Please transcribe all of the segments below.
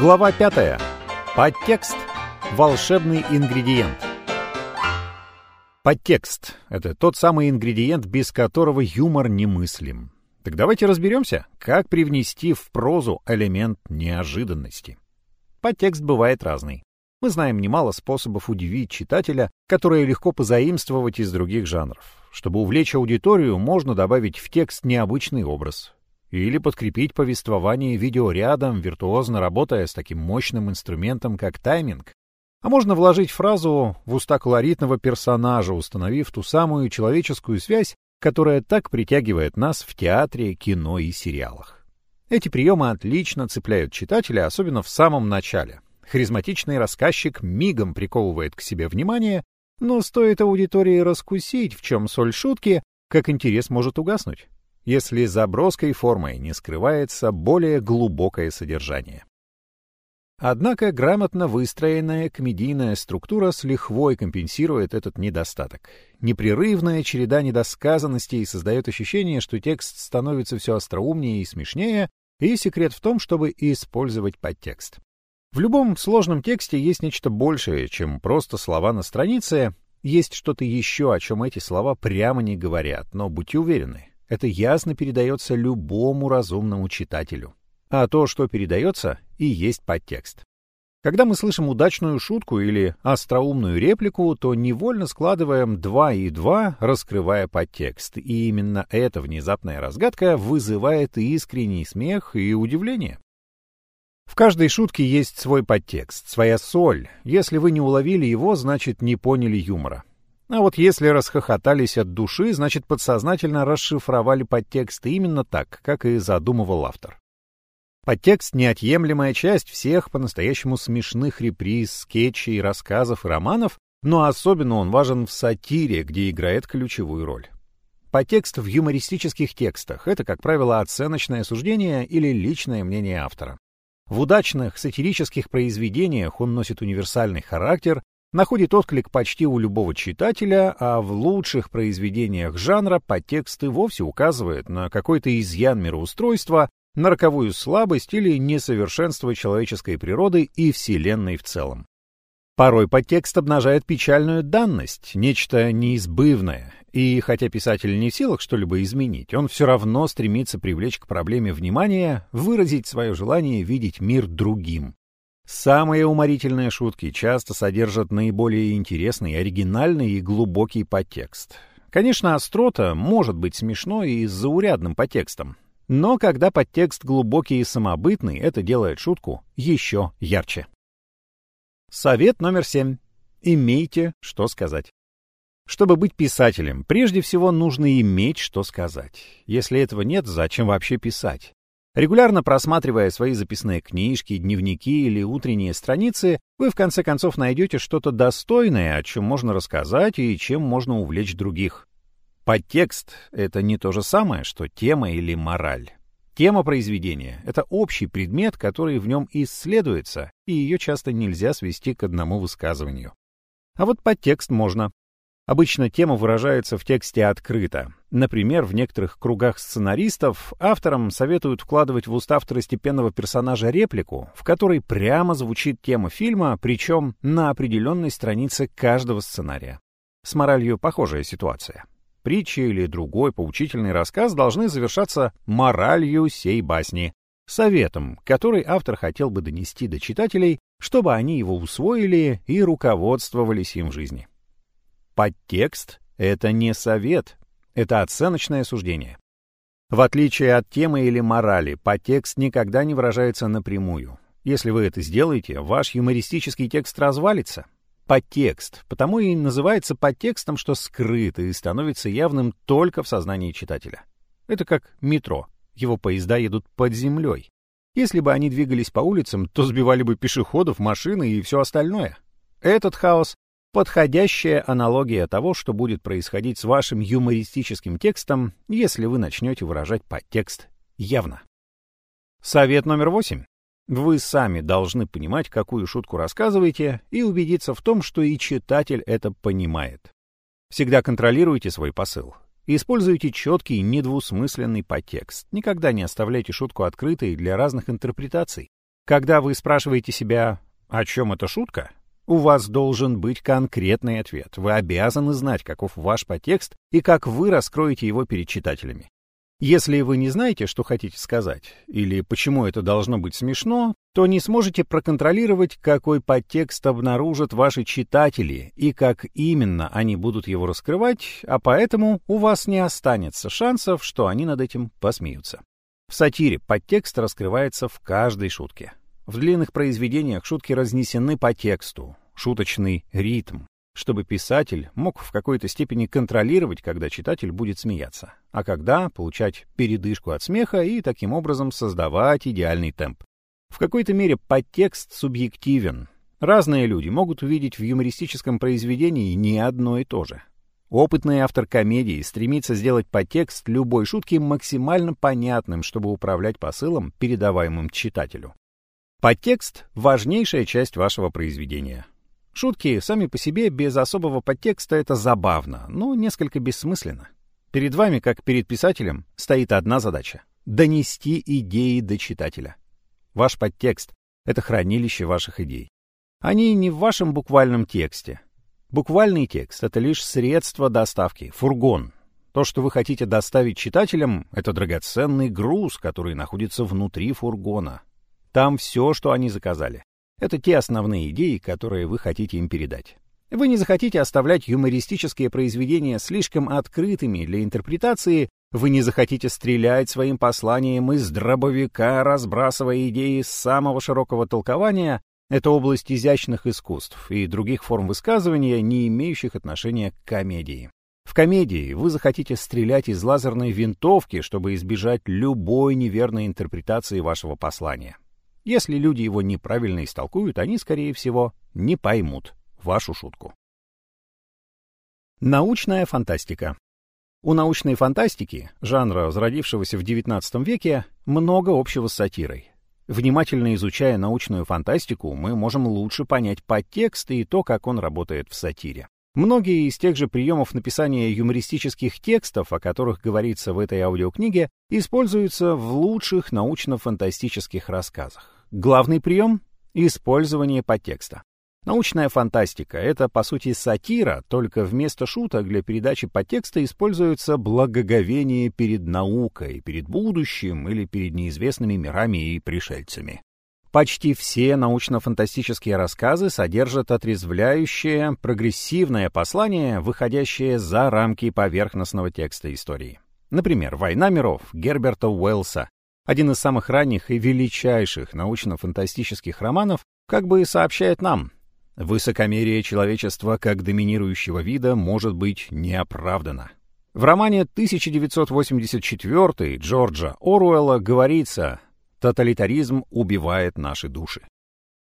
Глава 5. Подтекст. Волшебный ингредиент. Подтекст — это тот самый ингредиент, без которого юмор немыслим. Так давайте разберемся, как привнести в прозу элемент неожиданности. Подтекст бывает разный. Мы знаем немало способов удивить читателя, которые легко позаимствовать из других жанров. Чтобы увлечь аудиторию, можно добавить в текст необычный образ. Или подкрепить повествование видеорядом, виртуозно работая с таким мощным инструментом, как тайминг. А можно вложить фразу в уста колоритного персонажа, установив ту самую человеческую связь, которая так притягивает нас в театре, кино и сериалах. Эти приемы отлично цепляют читателя, особенно в самом начале. Харизматичный рассказчик мигом приковывает к себе внимание, но стоит аудитории раскусить, в чем соль шутки, как интерес может угаснуть, если за броской формой не скрывается более глубокое содержание. Однако грамотно выстроенная комедийная структура с лихвой компенсирует этот недостаток. Непрерывная череда недосказанностей создает ощущение, что текст становится все остроумнее и смешнее, и секрет в том, чтобы использовать подтекст. В любом сложном тексте есть нечто большее, чем просто слова на странице, есть что-то еще, о чем эти слова прямо не говорят, но будьте уверены, это ясно передается любому разумному читателю а то, что передается, и есть подтекст. Когда мы слышим удачную шутку или остроумную реплику, то невольно складываем два и два, раскрывая подтекст, и именно эта внезапная разгадка вызывает искренний смех и удивление. В каждой шутке есть свой подтекст, своя соль. Если вы не уловили его, значит, не поняли юмора. А вот если расхохотались от души, значит, подсознательно расшифровали подтекст именно так, как и задумывал автор. Подтекст — неотъемлемая часть всех по-настоящему смешных реприз, скетчей, рассказов и романов, но особенно он важен в сатире, где играет ключевую роль. Подтекст в юмористических текстах — это, как правило, оценочное суждение или личное мнение автора. В удачных сатирических произведениях он носит универсальный характер, находит отклик почти у любого читателя, а в лучших произведениях жанра подтекст и вовсе указывает на какой-то изъян мироустройства на роковую слабость или несовершенство человеческой природы и Вселенной в целом. Порой подтекст обнажает печальную данность, нечто неизбывное, и хотя писатель не в силах что-либо изменить, он все равно стремится привлечь к проблеме внимание, выразить свое желание видеть мир другим. Самые уморительные шутки часто содержат наиболее интересный, оригинальный и глубокий подтекст. Конечно, острота может быть смешной и с заурядным подтекстом, но когда подтекст глубокий и самобытный, это делает шутку еще ярче. Совет номер семь. Имейте, что сказать. Чтобы быть писателем, прежде всего нужно иметь, что сказать. Если этого нет, зачем вообще писать? Регулярно просматривая свои записные книжки, дневники или утренние страницы, вы в конце концов найдете что-то достойное, о чем можно рассказать и чем можно увлечь других. Подтекст — это не то же самое, что тема или мораль. Тема произведения — это общий предмет, который в нем исследуется, и ее часто нельзя свести к одному высказыванию. А вот подтекст можно. Обычно тема выражается в тексте открыто. Например, в некоторых кругах сценаристов авторам советуют вкладывать в уста второстепенного персонажа реплику, в которой прямо звучит тема фильма, причем на определенной странице каждого сценария. С моралью похожая ситуация. Притча или другой поучительный рассказ должны завершаться моралью сей басни, советом, который автор хотел бы донести до читателей, чтобы они его усвоили и руководствовались им в жизни. Подтекст — это не совет, это оценочное суждение. В отличие от темы или морали, подтекст никогда не выражается напрямую. Если вы это сделаете, ваш юмористический текст развалится, подтекст, потому и называется подтекстом, что скрыто и становится явным только в сознании читателя. Это как метро. Его поезда едут под землей. Если бы они двигались по улицам, то сбивали бы пешеходов, машины и все остальное. Этот хаос — подходящая аналогия того, что будет происходить с вашим юмористическим текстом, если вы начнете выражать подтекст явно. Совет номер восемь. Вы сами должны понимать, какую шутку рассказываете, и убедиться в том, что и читатель это понимает. Всегда контролируйте свой посыл. Используйте четкий, недвусмысленный подтекст. Никогда не оставляйте шутку открытой для разных интерпретаций. Когда вы спрашиваете себя, о чем эта шутка, у вас должен быть конкретный ответ. Вы обязаны знать, каков ваш подтекст и как вы раскроете его перед читателями. Если вы не знаете, что хотите сказать, или почему это должно быть смешно, то не сможете проконтролировать, какой подтекст обнаружат ваши читатели и как именно они будут его раскрывать, а поэтому у вас не останется шансов, что они над этим посмеются. В сатире подтекст раскрывается в каждой шутке. В длинных произведениях шутки разнесены по тексту, шуточный ритм, чтобы писатель мог в какой-то степени контролировать, когда читатель будет смеяться, а когда получать передышку от смеха и таким образом создавать идеальный темп. В какой-то мере подтекст субъективен. Разные люди могут увидеть в юмористическом произведении не одно и то же. Опытный автор комедии стремится сделать подтекст любой шутки максимально понятным, чтобы управлять посылом, передаваемым читателю. Подтекст — важнейшая часть вашего произведения. Шутки сами по себе без особого подтекста — это забавно, но несколько бессмысленно. Перед вами, как перед писателем, стоит одна задача — донести идеи до читателя. Ваш подтекст — это хранилище ваших идей. Они не в вашем буквальном тексте. Буквальный текст — это лишь средство доставки, фургон. То, что вы хотите доставить читателям, — это драгоценный груз, который находится внутри фургона. Там все, что они заказали. Это те основные идеи, которые вы хотите им передать. Вы не захотите оставлять юмористические произведения слишком открытыми для интерпретации, вы не захотите стрелять своим посланием из дробовика, разбрасывая идеи самого широкого толкования, это область изящных искусств и других форм высказывания, не имеющих отношения к комедии. В комедии вы захотите стрелять из лазерной винтовки, чтобы избежать любой неверной интерпретации вашего послания. Если люди его неправильно истолкуют, они, скорее всего, не поймут вашу шутку. Научная фантастика. У научной фантастики, жанра, зародившегося в XIX веке, много общего с сатирой. Внимательно изучая научную фантастику, мы можем лучше понять подтекст и то, как он работает в сатире. Многие из тех же приемов написания юмористических текстов, о которых говорится в этой аудиокниге, используются в лучших научно-фантастических рассказах. Главный прием — использование подтекста. Научная фантастика — это, по сути, сатира, только вместо шуток для передачи подтекста используется благоговение перед наукой, перед будущим или перед неизвестными мирами и пришельцами. Почти все научно-фантастические рассказы содержат отрезвляющее, прогрессивное послание, выходящее за рамки поверхностного текста истории. Например, «Война миров» Герберта Уэллса, один из самых ранних и величайших научно-фантастических романов, как бы сообщает нам, высокомерие человечества как доминирующего вида может быть неоправдано. В романе 1984 Джорджа Оруэлла говорится Тоталитаризм убивает наши души.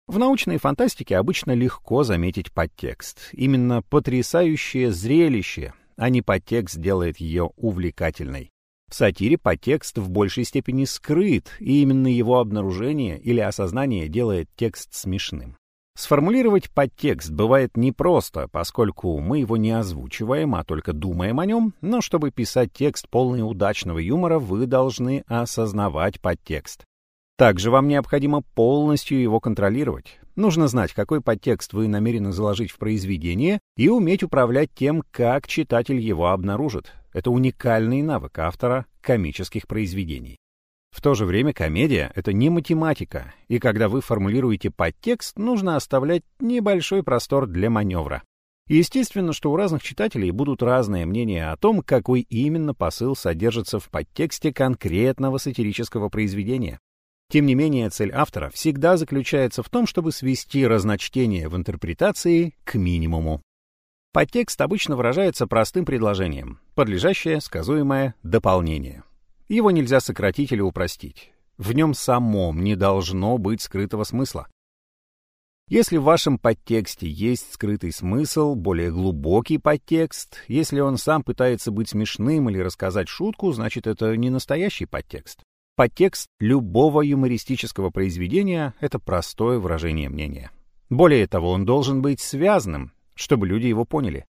В научной фантастике обычно легко заметить подтекст. Именно потрясающее зрелище, а не подтекст делает ее увлекательной. В сатире подтекст в большей степени скрыт, и именно его обнаружение или осознание делает текст смешным. Сформулировать подтекст бывает непросто, поскольку мы его не озвучиваем, а только думаем о нем, но чтобы писать текст полный удачного юмора, вы должны осознавать подтекст. Также вам необходимо полностью его контролировать. Нужно знать, какой подтекст вы намерены заложить в произведение и уметь управлять тем, как читатель его обнаружит. Это уникальный навык автора комических произведений. В то же время комедия — это не математика, и когда вы формулируете подтекст, нужно оставлять небольшой простор для маневра. Естественно, что у разных читателей будут разные мнения о том, какой именно посыл содержится в подтексте конкретного сатирического произведения. Тем не менее, цель автора всегда заключается в том, чтобы свести разночтение в интерпретации к минимуму. Подтекст обычно выражается простым предложением, подлежащее, сказуемое дополнение. Его нельзя сократить или упростить. В нем самом не должно быть скрытого смысла. Если в вашем подтексте есть скрытый смысл, более глубокий подтекст, если он сам пытается быть смешным или рассказать шутку, значит это не настоящий подтекст. Подтекст любого юмористического произведения — это простое выражение мнения. Более того, он должен быть связанным, чтобы люди его поняли.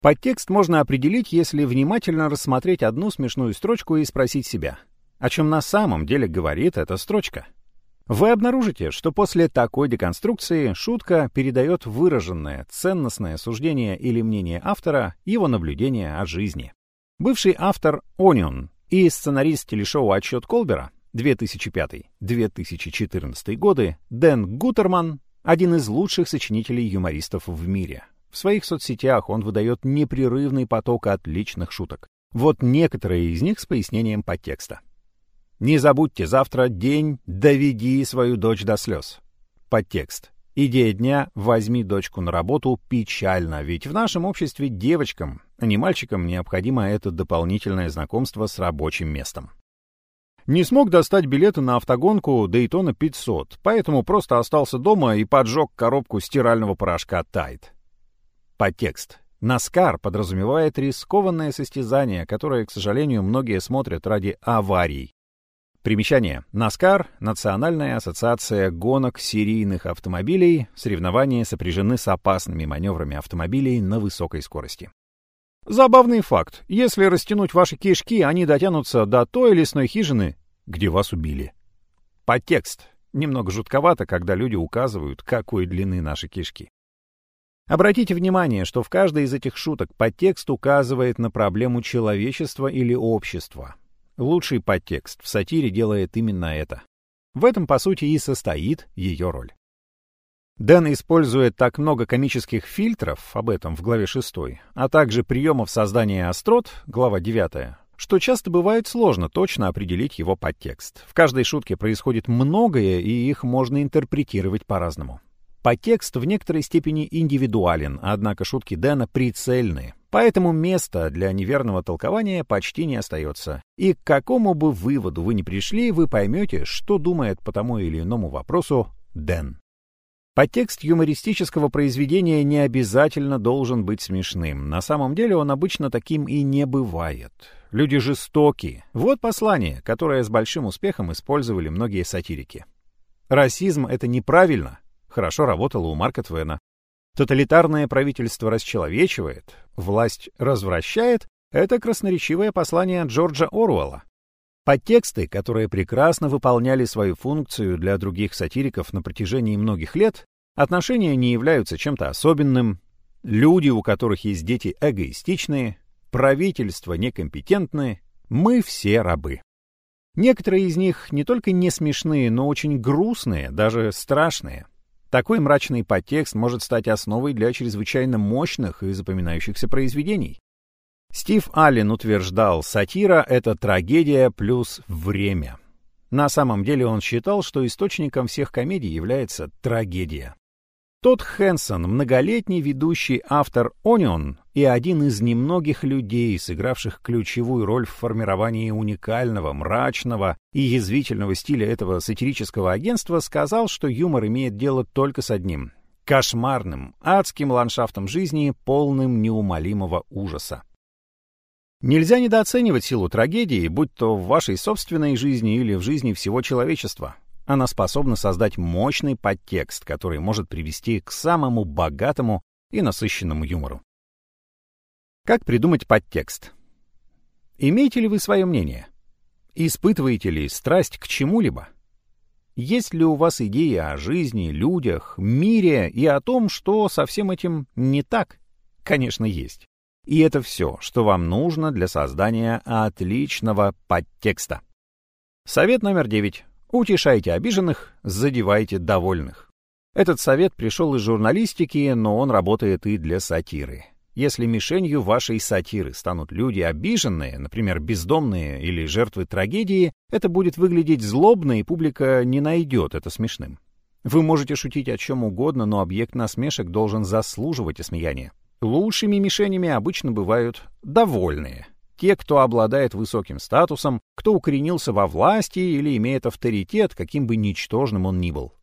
Подтекст можно определить, если внимательно рассмотреть одну смешную строчку и спросить себя, о чем на самом деле говорит эта строчка. Вы обнаружите, что после такой деконструкции шутка передает выраженное ценностное суждение или мнение автора, его наблюдение о жизни. Бывший автор Onion и сценарист телешоу «Отчет Колбера» 2005-2014 годы Дэн Гутерман — один из лучших сочинителей юмористов в мире. В своих соцсетях он выдает непрерывный поток отличных шуток. Вот некоторые из них с пояснением подтекста. Не забудьте, завтра день «Доведи свою дочь до слез». Подтекст. Идея дня «Возьми дочку на работу» печально, ведь в нашем обществе девочкам, а не мальчикам, необходимо это дополнительное знакомство с рабочим местом. Не смог достать билеты на автогонку Дейтона 500, поэтому просто остался дома и поджег коробку стирального порошка Тайд. Подтекст. Наскар подразумевает рискованное состязание, которое, к сожалению, многие смотрят ради аварий, Примечание. NASCAR — Национальная ассоциация гонок серийных автомобилей. Соревнования сопряжены с опасными маневрами автомобилей на высокой скорости. Забавный факт. Если растянуть ваши кишки, они дотянутся до той лесной хижины, где вас убили. Подтекст. Немного жутковато, когда люди указывают, какой длины наши кишки. Обратите внимание, что в каждой из этих шуток подтекст указывает на проблему человечества или общества. Лучший подтекст в сатире делает именно это. В этом, по сути, и состоит ее роль. Дэн использует так много комических фильтров, об этом в главе 6, а также приемов создания острот, глава 9, что часто бывает сложно точно определить его подтекст. В каждой шутке происходит многое, и их можно интерпретировать по-разному. Подтекст в некоторой степени индивидуален, однако шутки Дэна прицельные, Поэтому места для неверного толкования почти не остается. И к какому бы выводу вы ни пришли, вы поймете, что думает по тому или иному вопросу Дэн. Подтекст юмористического произведения не обязательно должен быть смешным. На самом деле он обычно таким и не бывает. Люди жестоки. Вот послание, которое с большим успехом использовали многие сатирики. Расизм — это неправильно. Хорошо работало у Марка Твена. Тоталитарное правительство расчеловечивает, власть развращает — это красноречивое послание Джорджа Оруэлла. Подтексты, которые прекрасно выполняли свою функцию для других сатириков на протяжении многих лет, отношения не являются чем-то особенным, люди, у которых есть дети, эгоистичные, правительство некомпетентные, мы все рабы. Некоторые из них не только не смешные, но очень грустные, даже страшные. Такой мрачный подтекст может стать основой для чрезвычайно мощных и запоминающихся произведений. Стив Аллен утверждал, сатира — это трагедия плюс время. На самом деле он считал, что источником всех комедий является трагедия. Тодд Хэнсон, многолетний ведущий автор «Онион» и один из немногих людей, сыгравших ключевую роль в формировании уникального, мрачного и язвительного стиля этого сатирического агентства, сказал, что юмор имеет дело только с одним — кошмарным, адским ландшафтом жизни, полным неумолимого ужаса. Нельзя недооценивать силу трагедии, будь то в вашей собственной жизни или в жизни всего человечества. Она способна создать мощный подтекст, который может привести к самому богатому и насыщенному юмору. Как придумать подтекст? Имеете ли вы свое мнение? Испытываете ли страсть к чему-либо? Есть ли у вас идеи о жизни, людях, мире и о том, что со всем этим не так? Конечно, есть. И это все, что вам нужно для создания отличного подтекста. Совет номер девять. Утешайте обиженных, задевайте довольных. Этот совет пришел из журналистики, но он работает и для сатиры. Если мишенью вашей сатиры станут люди обиженные, например, бездомные или жертвы трагедии, это будет выглядеть злобно, и публика не найдет это смешным. Вы можете шутить о чем угодно, но объект насмешек должен заслуживать осмеяния. Лучшими мишенями обычно бывают довольные, те, кто обладает высоким статусом, кто укоренился во власти или имеет авторитет, каким бы ничтожным он ни был.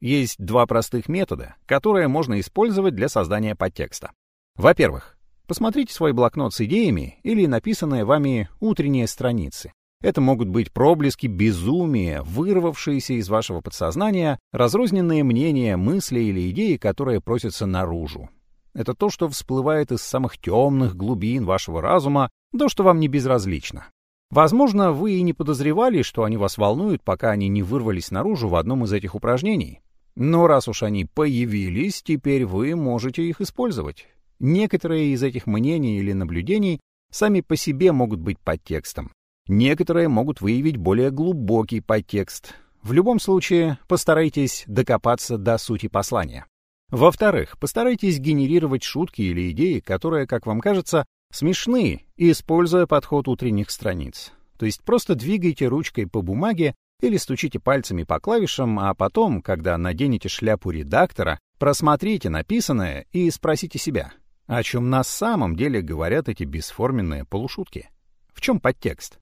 Есть два простых метода, которые можно использовать для создания подтекста. Во-первых, посмотрите свой блокнот с идеями или написанные вами утренние страницы. Это могут быть проблески безумия, вырвавшиеся из вашего подсознания, разрозненные мнения, мысли или идеи, которые просятся наружу. Это то, что всплывает из самых темных глубин вашего разума, то, что вам не безразлично. Возможно, вы и не подозревали, что они вас волнуют, пока они не вырвались наружу в одном из этих упражнений. Но раз уж они появились, теперь вы можете их использовать. Некоторые из этих мнений или наблюдений сами по себе могут быть подтекстом. Некоторые могут выявить более глубокий подтекст. В любом случае, постарайтесь докопаться до сути послания. Во-вторых, постарайтесь генерировать шутки или идеи, которые, как вам кажется, смешны, используя подход утренних страниц. То есть просто двигайте ручкой по бумаге или стучите пальцами по клавишам, а потом, когда наденете шляпу редактора, просмотрите написанное и спросите себя, о чем на самом деле говорят эти бесформенные полушутки. В чем подтекст?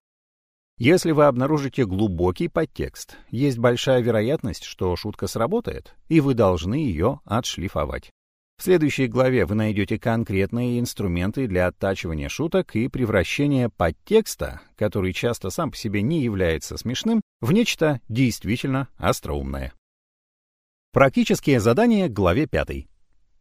Если вы обнаружите глубокий подтекст, есть большая вероятность, что шутка сработает, и вы должны ее отшлифовать. В следующей главе вы найдете конкретные инструменты для оттачивания шуток и превращения подтекста, который часто сам по себе не является смешным, в нечто действительно остроумное. Практические задания главе 5.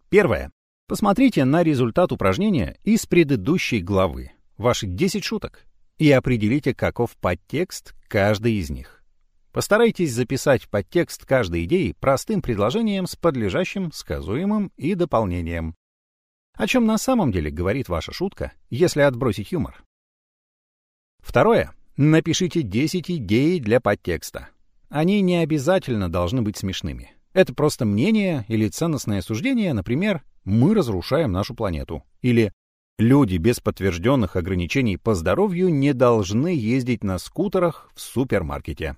Первое. Посмотрите на результат упражнения из предыдущей главы. Ваши 10 шуток и определите, каков подтекст каждой из них. Постарайтесь записать подтекст каждой идеи простым предложением с подлежащим, сказуемым и дополнением. О чем на самом деле говорит ваша шутка, если отбросить юмор? Второе. Напишите 10 идей для подтекста. Они не обязательно должны быть смешными. Это просто мнение или ценностное суждение, например, «мы разрушаем нашу планету» или Люди без подтвержденных ограничений по здоровью не должны ездить на скутерах в супермаркете.